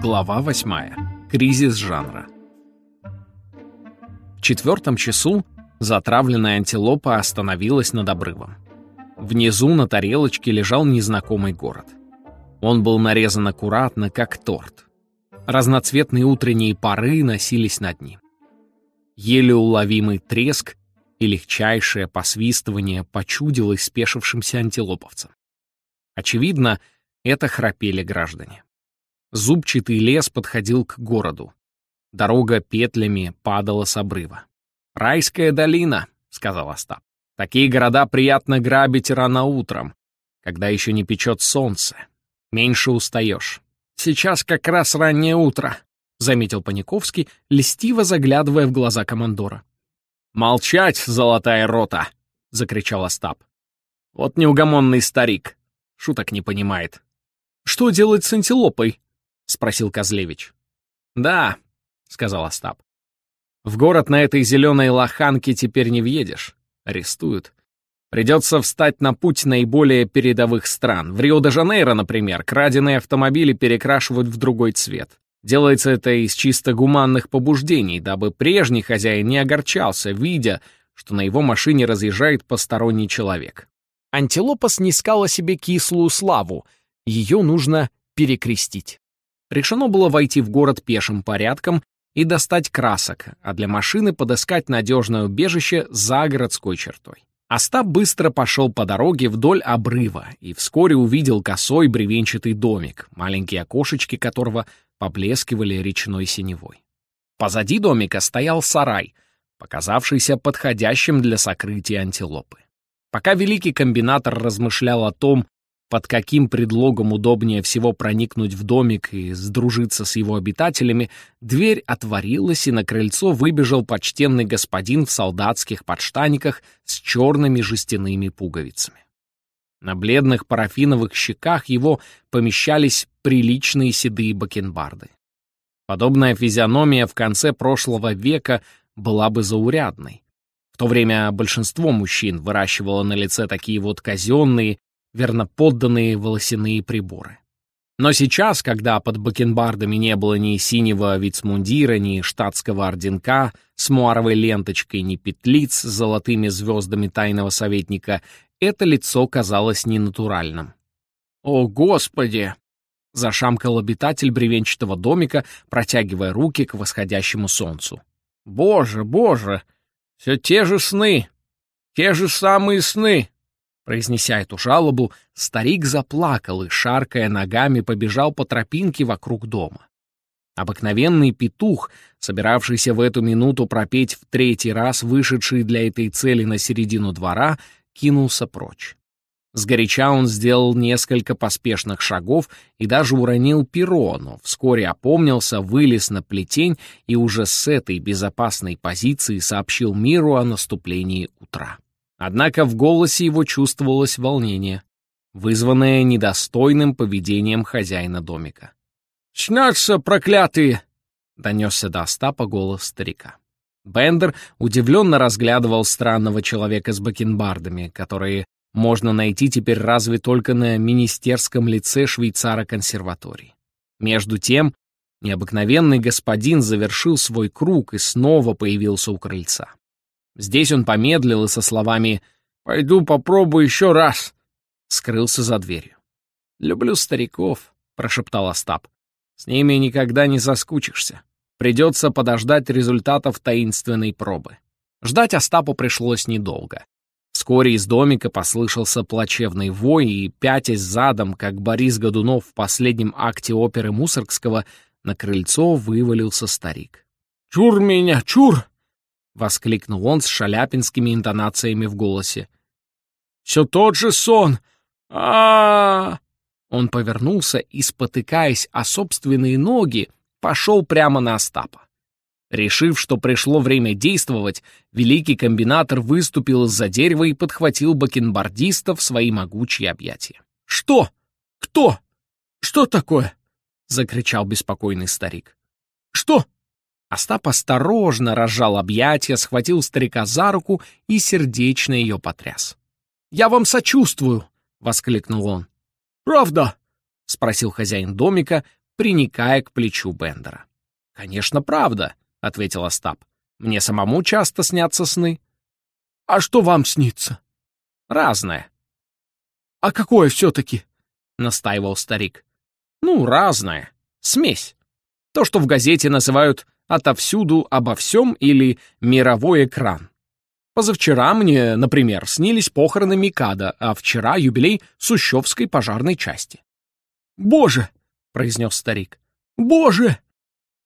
Глава восьмая. Кризис жанра. В четвертом часу затравленная антилопа остановилась над обрывом. Внизу на тарелочке лежал незнакомый город. Он был нарезан аккуратно, как торт. Разноцветные утренние пары носились над ним. Еле уловимый треск и легчайшее посвистывание почудилось спешившимся антилоповцам. Очевидно, это храпели граждане. Зубчатый лес подходил к городу. Дорога петлями падала с обрыва. «Райская долина», — сказал Остап. «Такие города приятно грабить рано утром, когда еще не печет солнце. Меньше устаешь. Сейчас как раз раннее утро», — заметил Паниковский, льстиво заглядывая в глаза командора. «Молчать, золотая рота!» — закричал Остап. «Вот неугомонный старик. Шуток не понимает». «Что делать с антилопой?» — спросил Козлевич. «Да», — сказал Остап. «В город на этой зеленой лоханке теперь не въедешь. Арестуют. Придется встать на путь наиболее передовых стран. В Рио-де-Жанейро, например, краденые автомобили перекрашивают в другой цвет. Делается это из чисто гуманных побуждений, дабы прежний хозяин не огорчался, видя, что на его машине разъезжает посторонний человек. Антилопа снискала себе кислую славу, ее нужно перекрестить решено было войти в город пешим порядком и достать красок, а для машины подыскать надежное убежище за городской чертой. Остап быстро пошел по дороге вдоль обрыва и вскоре увидел косой бревенчатый домик, маленькие окошечки которого поблескивали речной синевой. Позади домика стоял сарай, показавшийся подходящим для сокрытия антилопы. Пока великий комбинатор размышлял о том, под каким предлогом удобнее всего проникнуть в домик и сдружиться с его обитателями, дверь отворилась, и на крыльцо выбежал почтенный господин в солдатских подштаниках с черными жестяными пуговицами. На бледных парафиновых щеках его помещались приличные седые бакенбарды. Подобная физиономия в конце прошлого века была бы заурядной. В то время большинство мужчин выращивало на лице такие вот казенные, верноподданные волосяные приборы. Но сейчас, когда под бакенбардами не было ни синего вицмундира, ни штатского орденка с муаровой ленточкой, ни петлиц с золотыми звездами тайного советника, это лицо казалось ненатуральным. «О, Господи!» — зашамкал обитатель бревенчатого домика, протягивая руки к восходящему солнцу. «Боже, боже! Все те же сны! Те же самые сны!» Произнеся эту жалобу, старик заплакал и, шаркая ногами, побежал по тропинке вокруг дома. Обыкновенный петух, собиравшийся в эту минуту пропеть в третий раз вышедший для этой цели на середину двора, кинулся прочь. Сгоряча он сделал несколько поспешных шагов и даже уронил перо, но вскоре опомнился, вылез на плетень и уже с этой безопасной позиции сообщил миру о наступлении утра. Однако в голосе его чувствовалось волнение, вызванное недостойным поведением хозяина домика. «Снятся, проклятые!» — донесся до Остапа голос старика. Бендер удивленно разглядывал странного человека с бакенбардами, которые можно найти теперь разве только на министерском лице швейцара консерватории. Между тем, необыкновенный господин завершил свой круг и снова появился у крыльца. Здесь он помедлил и со словами «Пойду попробую еще раз», скрылся за дверью. «Люблю стариков», — прошептал Остап. «С ними никогда не заскучишься. Придется подождать результатов таинственной пробы». Ждать Остапу пришлось недолго. Вскоре из домика послышался плачевный вой, и, пятясь задом, как Борис Годунов в последнем акте оперы Мусоргского, на крыльцо вывалился старик. «Чур меня, чур!» — воскликнул он с шаляпинскими интонациями в голосе. «Все тот же сон! а, Он повернулся и, спотыкаясь о собственные ноги, пошел прямо на Остапа. Решив, что пришло время действовать, великий комбинатор выступил из-за дерева и подхватил бакенбардиста в свои могучие объятия. «Что? Кто? Что такое?» — закричал беспокойный старик. «Что? Остап осторожно разжал объятия, схватил старика за руку и сердечно ее потряс. «Я вам сочувствую!» — воскликнул он. «Правда?» — спросил хозяин домика, приникая к плечу Бендера. «Конечно, правда», — ответил Остап. «Мне самому часто снятся сны». «А что вам снится?» «Разное». «А какое все-таки?» — настаивал старик. «Ну, разное. Смесь. То, что в газете называют «отовсюду обо всем» или «мировой экран». Позавчера мне, например, снились похороны Микада, а вчера юбилей Сущевской пожарной части. «Боже!» — произнес старик. «Боже!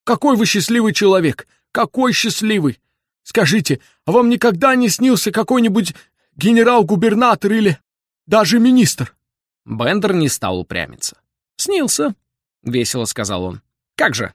Какой вы счастливый человек! Какой счастливый! Скажите, а вам никогда не снился какой-нибудь генерал-губернатор или даже министр?» Бендер не стал упрямиться. «Снился», — весело сказал он. «Как же?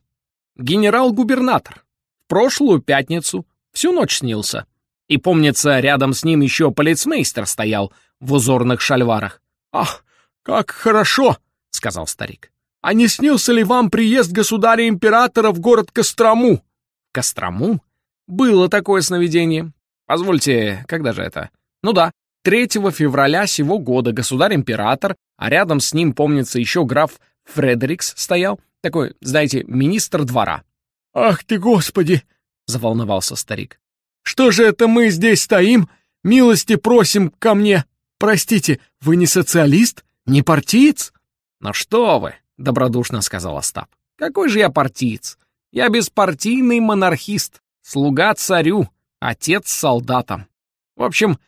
Генерал-губернатор. В прошлую пятницу всю ночь снился. И, помнится, рядом с ним еще полицмейстер стоял в узорных шальварах. «Ах, как хорошо!» — сказал старик. «А не снился ли вам приезд государя-императора в город Кострому?» «Кострому? Было такое сновидение. Позвольте, когда же это? Ну да, 3 февраля сего года государь-император, а рядом с ним, помнится, еще граф Фредерикс стоял, такой, знаете, министр двора. «Ах ты, Господи!» — заволновался старик. «Что же это мы здесь стоим? Милости просим ко мне. Простите, вы не социалист? Не партиец?» «Ну что вы!» — добродушно сказал Остап. «Какой же я партиец? Я беспартийный монархист, слуга царю, отец солдатам. В общем,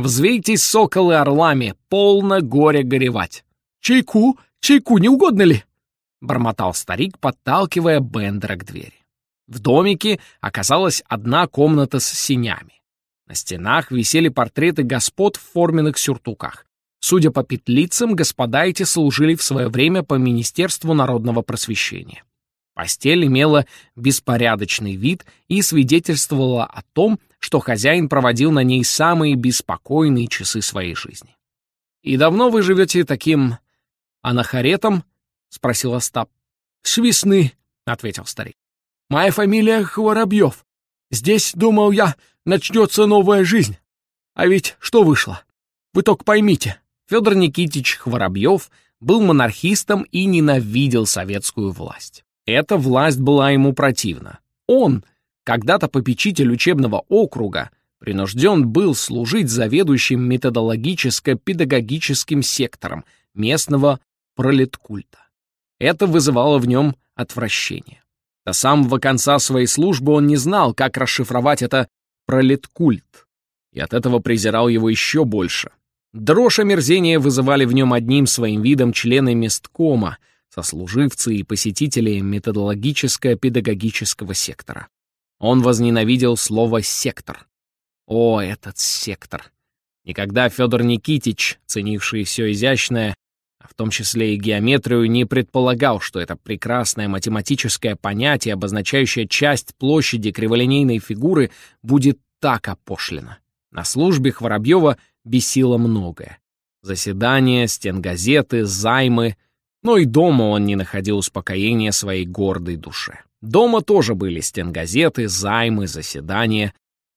Взвейтесь, соколы, орлами, полно горя горевать. Чайку, чайку не угодно ли? Бормотал старик, подталкивая Бендера к двери. В домике оказалась одна комната с синями. На стенах висели портреты господ в форменных сюртуках. Судя по петлицам, господа эти служили в свое время по Министерству народного просвещения. Постель имела беспорядочный вид и свидетельствовала о том, что хозяин проводил на ней самые беспокойные часы своей жизни. «И давно вы живете таким анахаретом?» — спросил Остап. «С весны», — ответил старик. «Моя фамилия Хворобьев. Здесь, думал я, начнется новая жизнь. А ведь что вышло? Вы только поймите». Федор Никитич Хворобьев был монархистом и ненавидел советскую власть. Эта власть была ему противна. Он, когда-то попечитель учебного округа, принужден был служить заведующим методологическо-педагогическим сектором местного пролеткульта. Это вызывало в нем отвращение. До самого конца своей службы он не знал, как расшифровать это пролеткульт, и от этого презирал его еще больше. Дрожь омерзения вызывали в нем одним своим видом члены месткома, сослуживцы и посетители методологическо-педагогического сектора. Он возненавидел слово «сектор». О, этот сектор! Никогда Федор Никитич, ценивший все изящное, в том числе и геометрию, не предполагал, что это прекрасное математическое понятие, обозначающее часть площади криволинейной фигуры, будет так опошлено. На службе Хворобьева бесило многое. Заседания, стенгазеты, займы — но и дома он не находил успокоения своей гордой душе. Дома тоже были стенгазеты, займы, заседания.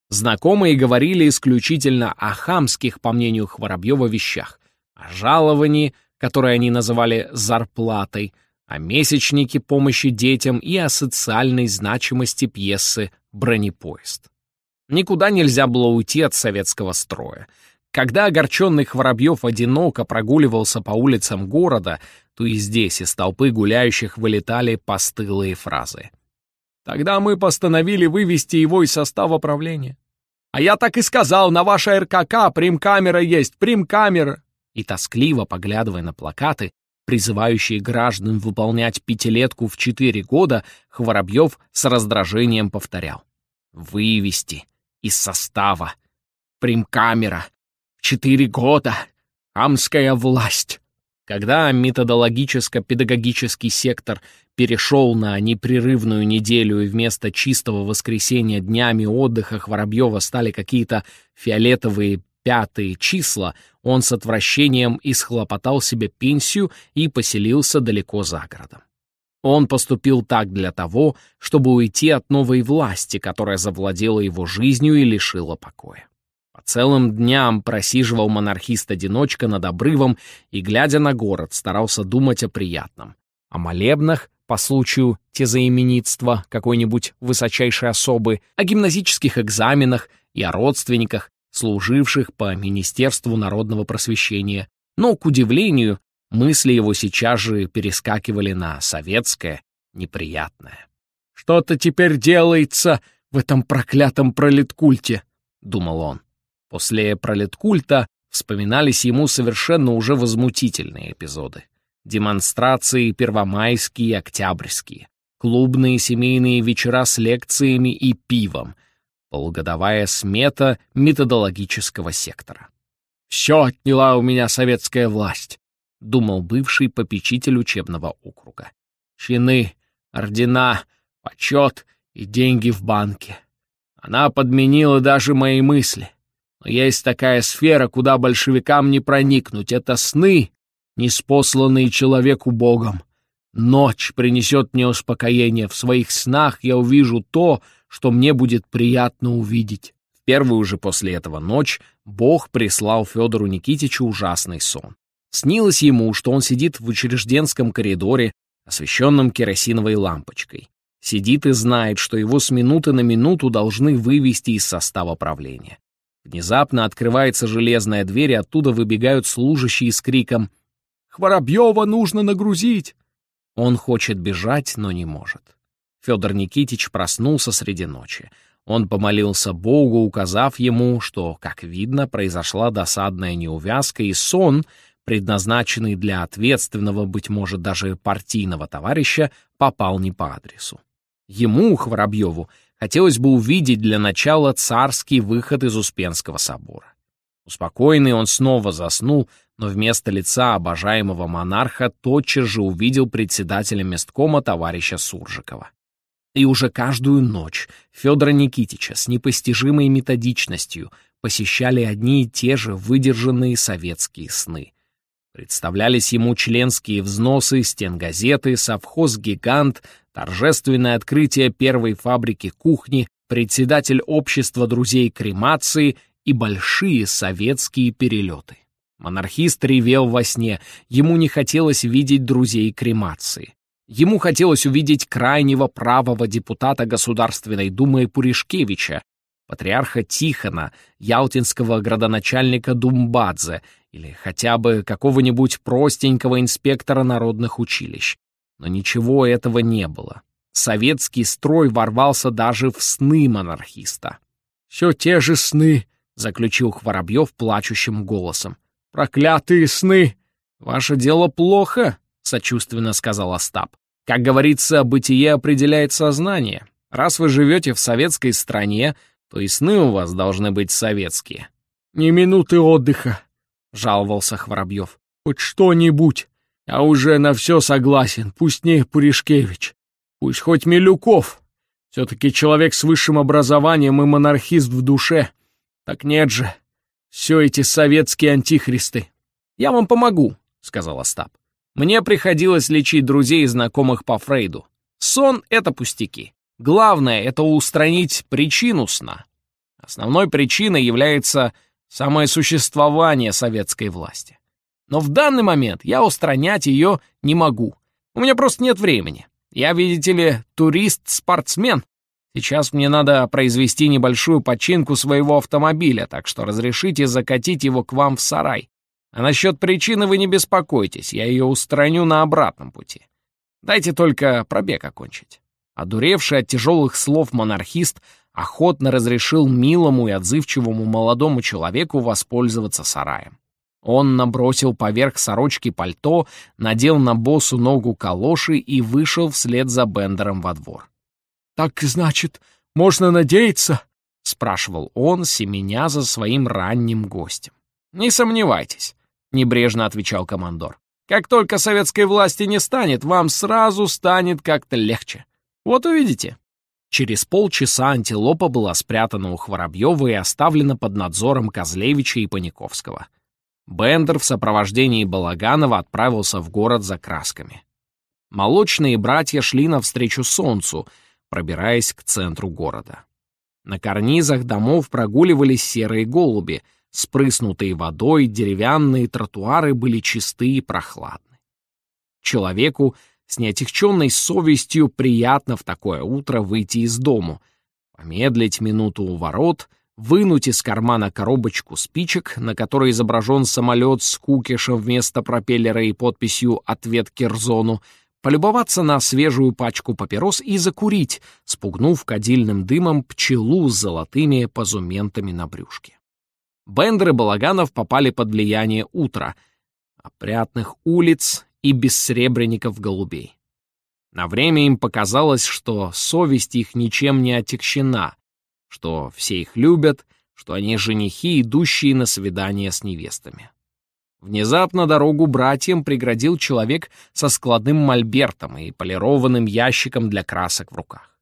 Знакомые говорили исключительно о хамских, по мнению Хворобьева, вещах, о жаловании, которое они называли «зарплатой», о месячнике помощи детям и о социальной значимости пьесы «Бронепоезд». Никуда нельзя было уйти от советского строя. Когда огорченный Хворобьев одиноко прогуливался по улицам города, то и здесь из толпы гуляющих вылетали постылые фразы. Тогда мы постановили вывести его из состава правления. А я так и сказал, на вашей РКК примкамера есть, примкамера. И тоскливо поглядывая на плакаты, призывающие граждан выполнять пятилетку в четыре года, Хворобьев с раздражением повторял. Вывести из состава. Примкамера. Четыре года. Амская власть. Когда методологическо-педагогический сектор перешел на непрерывную неделю и вместо чистого воскресенья днями отдыха Хворобьева стали какие-то фиолетовые пятые числа, он с отвращением исхлопотал себе пенсию и поселился далеко за городом. Он поступил так для того, чтобы уйти от новой власти, которая завладела его жизнью и лишила покоя. По целым дням просиживал монархист-одиночка над обрывом и, глядя на город, старался думать о приятном. О молебнах по случаю тезаименитства какой-нибудь высочайшей особы, о гимназических экзаменах и о родственниках, служивших по Министерству народного просвещения. Но, к удивлению, мысли его сейчас же перескакивали на советское, неприятное. «Что-то теперь делается в этом проклятом пролеткульте», — думал он. После пролеткульта вспоминались ему совершенно уже возмутительные эпизоды. Демонстрации первомайские и октябрьские, клубные семейные вечера с лекциями и пивом, полугодовая смета методологического сектора. «Все отняла у меня советская власть», — думал бывший попечитель учебного округа. «Чины, ордена, почет и деньги в банке. Она подменила даже мои мысли. Но есть такая сфера, куда большевикам не проникнуть. Это сны, неспосланные человеку Богом. Ночь принесет мне успокоение. В своих снах я увижу то, что мне будет приятно увидеть. В первую же после этого ночь Бог прислал Федору Никитичу ужасный сон. Снилось ему, что он сидит в учрежденском коридоре, освещенном керосиновой лампочкой. Сидит и знает, что его с минуты на минуту должны вывести из состава правления. Внезапно открывается железная дверь, и оттуда выбегают служащие с криком «Хворобьева нужно нагрузить!» Он хочет бежать, но не может. Федор Никитич проснулся среди ночи. Он помолился Богу, указав ему, что, как видно, произошла досадная неувязка, и сон, предназначенный для ответственного, быть может, даже партийного товарища, попал не по адресу. Ему, Хворобьеву, Хотелось бы увидеть для начала царский выход из Успенского собора. Успокоенный он снова заснул, но вместо лица обожаемого монарха тотчас же увидел председателя месткома товарища Суржикова. И уже каждую ночь Федора Никитича с непостижимой методичностью посещали одни и те же выдержанные советские сны. Представлялись ему членские взносы, стенгазеты, совхоз-гигант, торжественное открытие первой фабрики кухни, председатель общества друзей кремации и большие советские перелеты. Монархист ревел во сне, ему не хотелось видеть друзей кремации. Ему хотелось увидеть крайнего правого депутата Государственной Думы Пуришкевича, патриарха Тихона, ялтинского градоначальника Думбадзе или хотя бы какого-нибудь простенького инспектора народных училищ. Но ничего этого не было. Советский строй ворвался даже в сны монархиста. «Все те же сны», — заключил Хворобьев плачущим голосом. «Проклятые сны!» «Ваше дело плохо», — сочувственно сказал Остап. «Как говорится, бытие определяет сознание. Раз вы живете в советской стране, то и сны у вас должны быть советские». «Ни минуты отдыха», — жаловался Хворобьев. «Хоть что-нибудь». Я уже на все согласен, пусть не Пуришкевич, пусть хоть Милюков. Все-таки человек с высшим образованием и монархист в душе. Так нет же, все эти советские антихристы. Я вам помогу, сказал Остап. Мне приходилось лечить друзей и знакомых по Фрейду. Сон — это пустяки. Главное — это устранить причину сна. Основной причиной является самое существование советской власти. Но в данный момент я устранять ее не могу. У меня просто нет времени. Я, видите ли, турист-спортсмен. Сейчас мне надо произвести небольшую починку своего автомобиля, так что разрешите закатить его к вам в сарай. А насчет причины вы не беспокойтесь, я ее устраню на обратном пути. Дайте только пробег окончить». Одуревший от тяжелых слов монархист охотно разрешил милому и отзывчивому молодому человеку воспользоваться сараем. Он набросил поверх сорочки пальто, надел на босу ногу калоши и вышел вслед за Бендером во двор. «Так, значит, можно надеяться?» — спрашивал он, семеня за своим ранним гостем. «Не сомневайтесь», — небрежно отвечал командор. «Как только советской власти не станет, вам сразу станет как-то легче. Вот увидите». Через полчаса антилопа была спрятана у Хворобьева и оставлена под надзором Козлевича и Паниковского. Бендер в сопровождении Балаганова отправился в город за красками. Молочные братья шли навстречу солнцу, пробираясь к центру города. На карнизах домов прогуливались серые голуби, спрыснутые водой, деревянные тротуары были чисты и прохладны. Человеку с неотягченной совестью приятно в такое утро выйти из дому, помедлить минуту у ворот, вынуть из кармана коробочку спичек, на которой изображен самолет с кукишем вместо пропеллера и подписью «Ответ Кирзону», полюбоваться на свежую пачку папирос и закурить, спугнув кадильным дымом пчелу с золотыми позументами на брюшке. Бендер и Балаганов попали под влияние утра, опрятных улиц и бессребренников голубей. На время им показалось, что совесть их ничем не отягчена, что все их любят, что они женихи, идущие на свидание с невестами. Внезапно дорогу братьям преградил человек со складным мольбертом и полированным ящиком для красок в руках.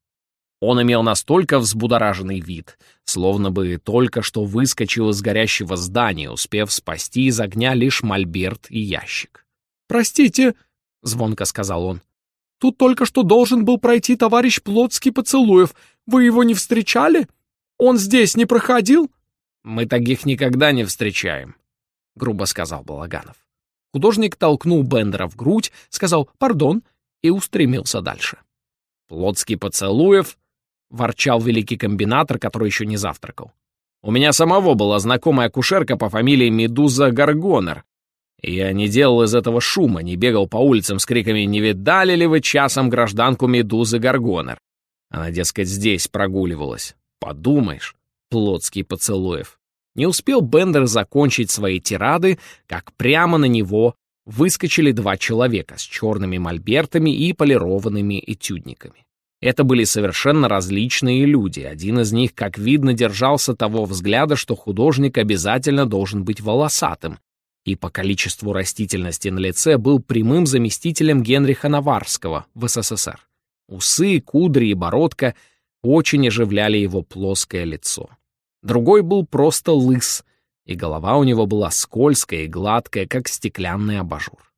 Он имел настолько взбудораженный вид, словно бы только что выскочил из горящего здания, успев спасти из огня лишь мольберт и ящик. «Простите», — звонко сказал он, — «тут только что должен был пройти товарищ Плотский Поцелуев. Вы его не встречали? Он здесь не проходил?» «Мы таких никогда не встречаем», — грубо сказал Балаганов. Художник толкнул Бендера в грудь, сказал «пардон» и устремился дальше. «Плотский поцелуев», — ворчал великий комбинатор, который еще не завтракал. «У меня самого была знакомая кушерка по фамилии Медуза Гаргонер. Я не делал из этого шума, не бегал по улицам с криками «Не видали ли вы часом гражданку Медузы Гаргонер?» Она, дескать, здесь прогуливалась. Подумаешь, Плотский поцелуев. Не успел Бендер закончить свои тирады, как прямо на него выскочили два человека с черными мольбертами и полированными этюдниками. Это были совершенно различные люди. Один из них, как видно, держался того взгляда, что художник обязательно должен быть волосатым, и по количеству растительности на лице был прямым заместителем Генриха Наварского в СССР. Усы, кудри и бородка очень оживляли его плоское лицо. Другой был просто лыс, и голова у него была скользкая и гладкая, как стеклянный абажур.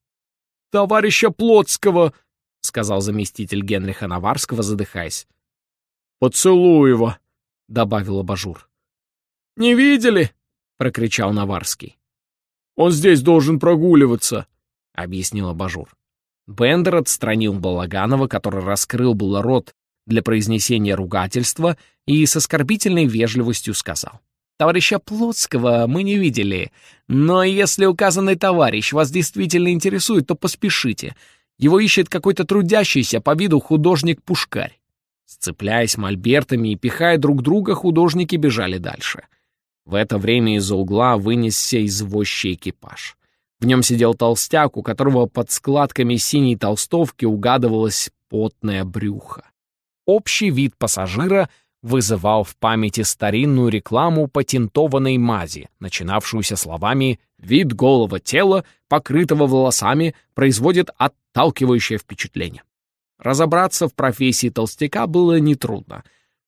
«Товарища Плотского!» — сказал заместитель Генриха Наварского, задыхаясь. «Поцелуева!» — добавил абажур. «Не видели?» — прокричал Наварский. «Он здесь должен прогуливаться», — объяснил абажур. Бендер отстранил Балаганова, который раскрыл было рот для произнесения ругательства и с оскорбительной вежливостью сказал. «Товарища Плотского мы не видели, но если указанный товарищ вас действительно интересует, то поспешите. Его ищет какой-то трудящийся по виду художник-пушкарь». Сцепляясь мольбертами и пихая друг друга, художники бежали дальше. В это время из-за угла вынесся извозчий экипаж. В нем сидел толстяк, у которого под складками синей толстовки угадывалось потное брюхо. Общий вид пассажира вызывал в памяти старинную рекламу патентованной мази, начинавшуюся словами «вид голого тела, покрытого волосами, производит отталкивающее впечатление». Разобраться в профессии толстяка было нетрудно.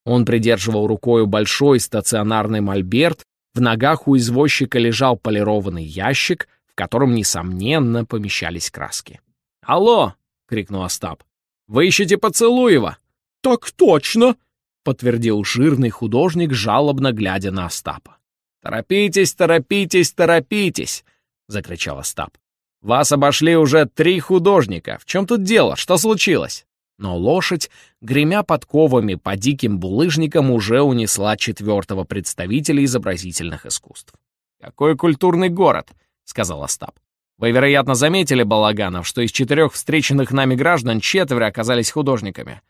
Он придерживал рукой большой стационарный мольберт, в ногах у извозчика лежал полированный ящик, в котором, несомненно, помещались краски. «Алло!» — крикнул Остап. «Вы ищете Поцелуева?» «Так точно!» — подтвердил жирный художник, жалобно глядя на Остапа. «Торопитесь, торопитесь, торопитесь!» — закричал Остап. «Вас обошли уже три художника. В чем тут дело? Что случилось?» Но лошадь, гремя подковами по диким булыжникам, уже унесла четвертого представителя изобразительных искусств. «Какой культурный город!» — сказал Остап. «Вы, вероятно, заметили, Балаганов, что из четырех встреченных нами граждан четверо оказались художниками.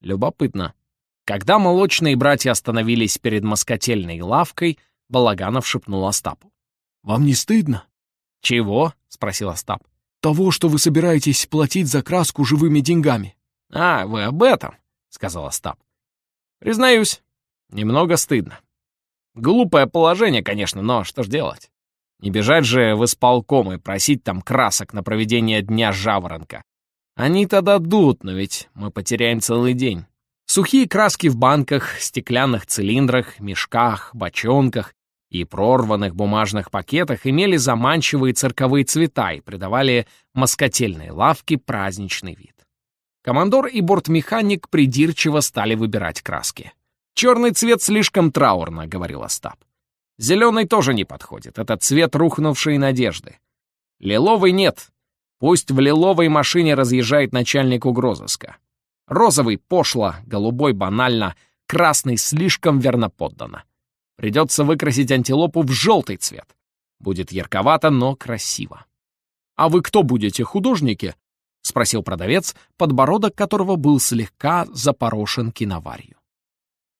Любопытно. Когда молочные братья остановились перед москотельной лавкой, Балаганов шепнул Остапу. «Вам не стыдно?» «Чего?» — спросил Остап. «Того, что вы собираетесь платить за краску живыми деньгами». «А, вы об этом?» — сказал Остап. «Признаюсь, немного стыдно. Глупое положение, конечно, но что ж делать? Не бежать же в исполком и просить там красок на проведение Дня Жаворонка. Они-то дадут, но ведь мы потеряем целый день. Сухие краски в банках, стеклянных цилиндрах, мешках, бочонках и прорванных бумажных пакетах имели заманчивые цирковые цвета и придавали москотельной лавке праздничный вид. Командор и бортмеханик придирчиво стали выбирать краски. «Черный цвет слишком траурно», — говорил Остап. «Зеленый тоже не подходит. Это цвет рухнувшей надежды. Лиловый нет. Пусть в лиловой машине разъезжает начальник угрозыска. Розовый пошло, голубой банально, красный слишком верноподданно. Придется выкрасить антилопу в желтый цвет. Будет ярковато, но красиво. «А вы кто будете, художники?» — спросил продавец, подбородок которого был слегка запорошен киноварью.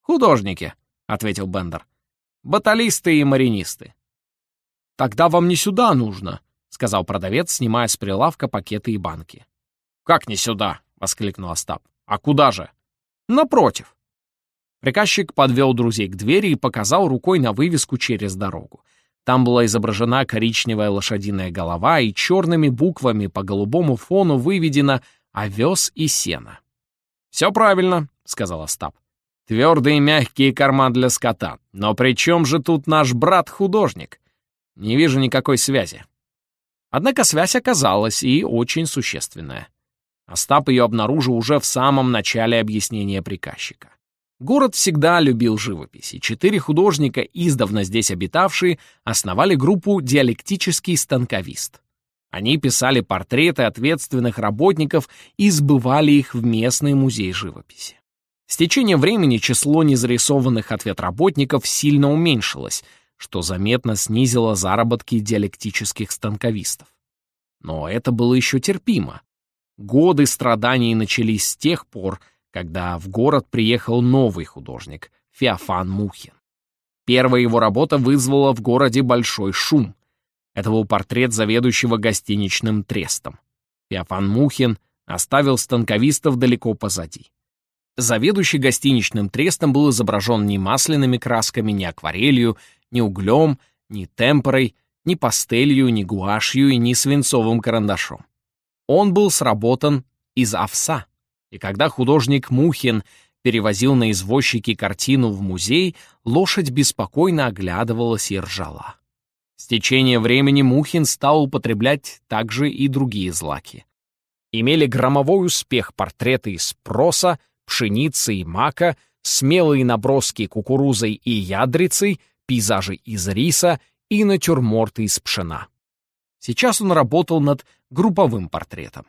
«Художники», — ответил Бендер. «Баталисты и маринисты». «Тогда вам не сюда нужно», — сказал продавец, снимая с прилавка пакеты и банки. «Как не сюда?» — воскликнул Остап. «А куда же?» «Напротив». Приказчик подвел друзей к двери и показал рукой на вывеску через дорогу. Там была изображена коричневая лошадиная голова и черными буквами по голубому фону выведено «Овес и сено». «Все правильно», — сказал Остап. «Твердые мягкие корма для скота. Но при чем же тут наш брат-художник? Не вижу никакой связи». Однако связь оказалась и очень существенная. Остап ее обнаружил уже в самом начале объяснения приказчика. Город всегда любил живопись, и четыре художника, издавна здесь обитавшие, основали группу «Диалектический станковист». Они писали портреты ответственных работников и сбывали их в местный музей живописи. С течением времени число незарисованных ответработников сильно уменьшилось, что заметно снизило заработки диалектических станковистов. Но это было еще терпимо. Годы страданий начались с тех пор, когда в город приехал новый художник — Феофан Мухин. Первая его работа вызвала в городе большой шум. Это был портрет заведующего гостиничным трестом. Феофан Мухин оставил станковистов далеко позади. Заведующий гостиничным трестом был изображен ни масляными красками, ни акварелью, ни углем, ни темперой, ни пастелью, ни гуашью и ни свинцовым карандашом. Он был сработан из овса. И когда художник Мухин перевозил на извозчике картину в музей, лошадь беспокойно оглядывалась и ржала. С течением времени Мухин стал употреблять также и другие злаки. Имели громовой успех портреты из проса, пшеницы и мака, смелые наброски кукурузой и ядрицей, пейзажи из риса и натюрморты из пшена. Сейчас он работал над групповым портретом.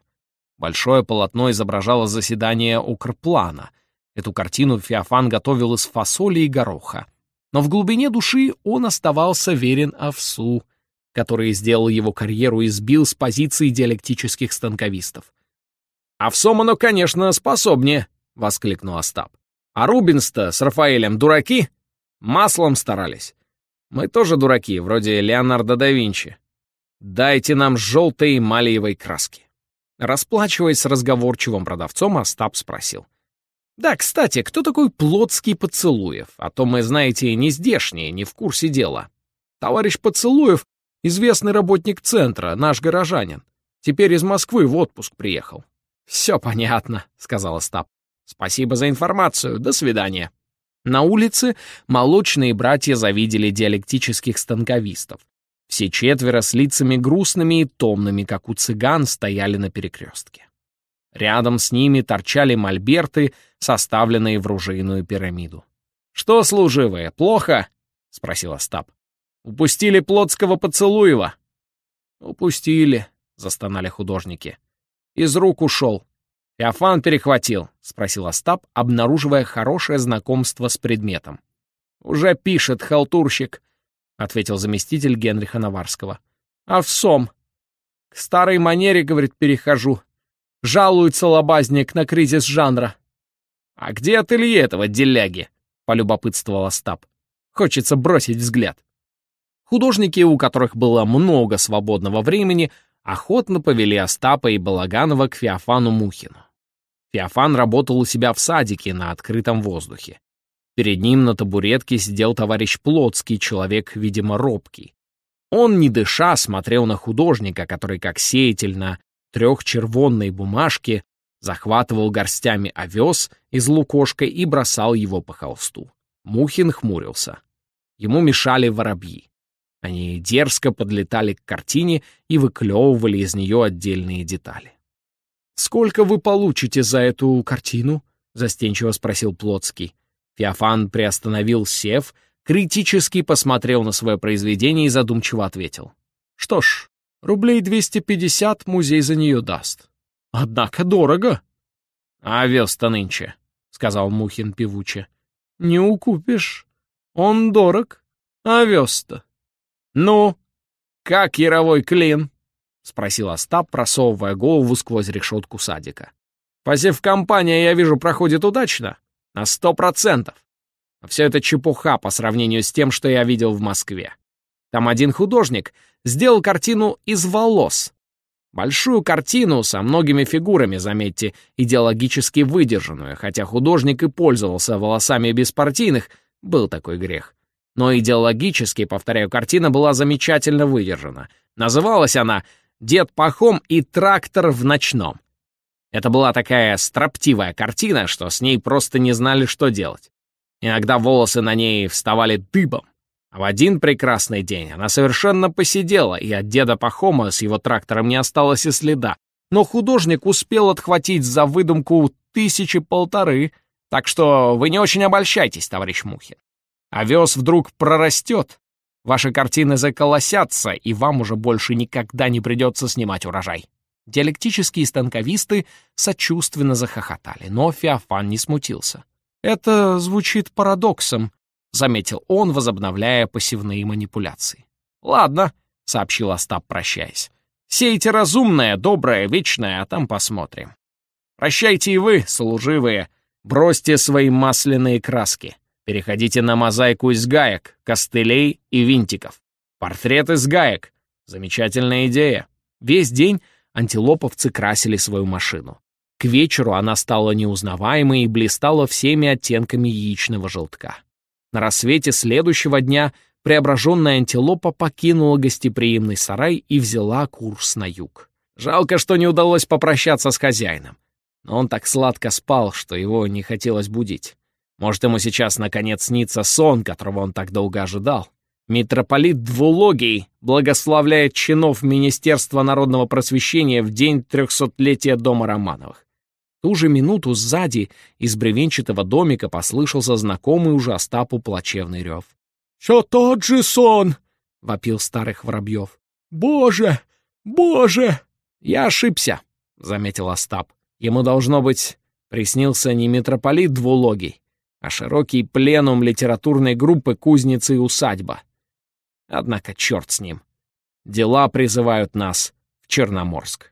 Большое полотно изображало заседание Укрплана. Эту картину Феофан готовил из фасоли и гороха. Но в глубине души он оставался верен овсу, который сделал его карьеру и сбил с позиции диалектических станковистов. «Овсом оно, конечно, способнее», — воскликнул Остап. «А Рубинс-то с Рафаэлем дураки? Маслом старались. Мы тоже дураки, вроде Леонардо да Винчи. Дайте нам желтой эмалиевой краски». Расплачиваясь с разговорчивым продавцом, Остап спросил. «Да, кстати, кто такой Плотский Поцелуев? А то мы, знаете, не здешние, не в курсе дела. Товарищ Поцелуев — известный работник центра, наш горожанин. Теперь из Москвы в отпуск приехал». «Все понятно», — сказал Остап. «Спасибо за информацию. До свидания». На улице молочные братья завидели диалектических станковистов. Все четверо с лицами грустными и томными, как у цыган, стояли на перекрестке. Рядом с ними торчали мольберты, составленные в ружейную пирамиду. «Что, служивые, плохо?» — спросил Остап. «Упустили Плотского поцелуева?» «Упустили», — застонали художники. «Из рук ушел». «Феофан перехватил?» — спросил Остап, обнаруживая хорошее знакомство с предметом. «Уже пишет халтурщик», — ответил заместитель Генриха Наварского. «Овсом. К старой манере, — говорит, — перехожу. Жалуется лобазник на кризис жанра». «А где ателье этого деляги?» — полюбопытствовал Остап. «Хочется бросить взгляд». Художники, у которых было много свободного времени, охотно повели Остапа и Балаганова к Феофану Мухину. Феофан работал у себя в садике на открытом воздухе. Перед ним на табуретке сидел товарищ Плотский, человек, видимо, робкий. Он, не дыша, смотрел на художника, который, как сеятель на трехчервонной бумажке, захватывал горстями овес из лукошка и бросал его по холсту. Мухин хмурился. Ему мешали воробьи. Они дерзко подлетали к картине и выклевывали из нее отдельные детали. «Сколько вы получите за эту картину?» — застенчиво спросил Плотский. Феофан приостановил сев, критически посмотрел на свое произведение и задумчиво ответил. «Что ж, рублей 250 музей за нее даст. Однако дорого». «А овес-то нынче», — сказал Мухин певуче. «Не укупишь. Он дорог. А овес-то». «Ну, как яровой клин?» — спросил Остап, просовывая голову сквозь решетку садика. «Посев компания, я вижу, проходит удачно. На сто процентов. Все это чепуха по сравнению с тем, что я видел в Москве. Там один художник сделал картину из волос. Большую картину со многими фигурами, заметьте, идеологически выдержанную, хотя художник и пользовался волосами беспартийных, был такой грех. Но идеологически, повторяю, картина была замечательно выдержана. Называлась она «Дед Пахом и трактор в ночном». Это была такая строптивая картина, что с ней просто не знали, что делать. Иногда волосы на ней вставали дыбом. А в один прекрасный день она совершенно посидела, и от деда Пахома с его трактором не осталось и следа. Но художник успел отхватить за выдумку тысячи полторы, так что вы не очень обольщайтесь, товарищ Мухин. Овес вдруг прорастет, ваши картины заколосятся, и вам уже больше никогда не придется снимать урожай. Диалектические станковисты сочувственно захохотали, но Феофан не смутился. «Это звучит парадоксом», — заметил он, возобновляя посевные манипуляции. «Ладно», — сообщил Остап, прощаясь. «Сейте разумное, доброе, вечное, а там посмотрим. Прощайте и вы, служивые, бросьте свои масляные краски. Переходите на мозаику из гаек, костылей и винтиков. Портрет из гаек. Замечательная идея. Весь день антилоповцы красили свою машину. К вечеру она стала неузнаваемой и блистала всеми оттенками яичного желтка. На рассвете следующего дня преображенная антилопа покинула гостеприимный сарай и взяла курс на юг. Жалко, что не удалось попрощаться с хозяином. Но он так сладко спал, что его не хотелось будить. Может, ему сейчас наконец снится сон, которого он так долго ожидал. Митрополит Двулогий благословляет чинов Министерства народного просвещения в день трехсотлетия дома Романовых. В ту же минуту сзади из бревенчатого домика послышался знакомый уже Остапу плачевный рев. «Все тот же сон!» — вопил старых воробьев. «Боже! Боже!» «Я ошибся», — заметил Остап. Ему, должно быть, приснился не митрополит Двулогий, а широкий пленум литературной группы «Кузница и усадьба». Однако черт с ним. Дела призывают нас в Черноморск.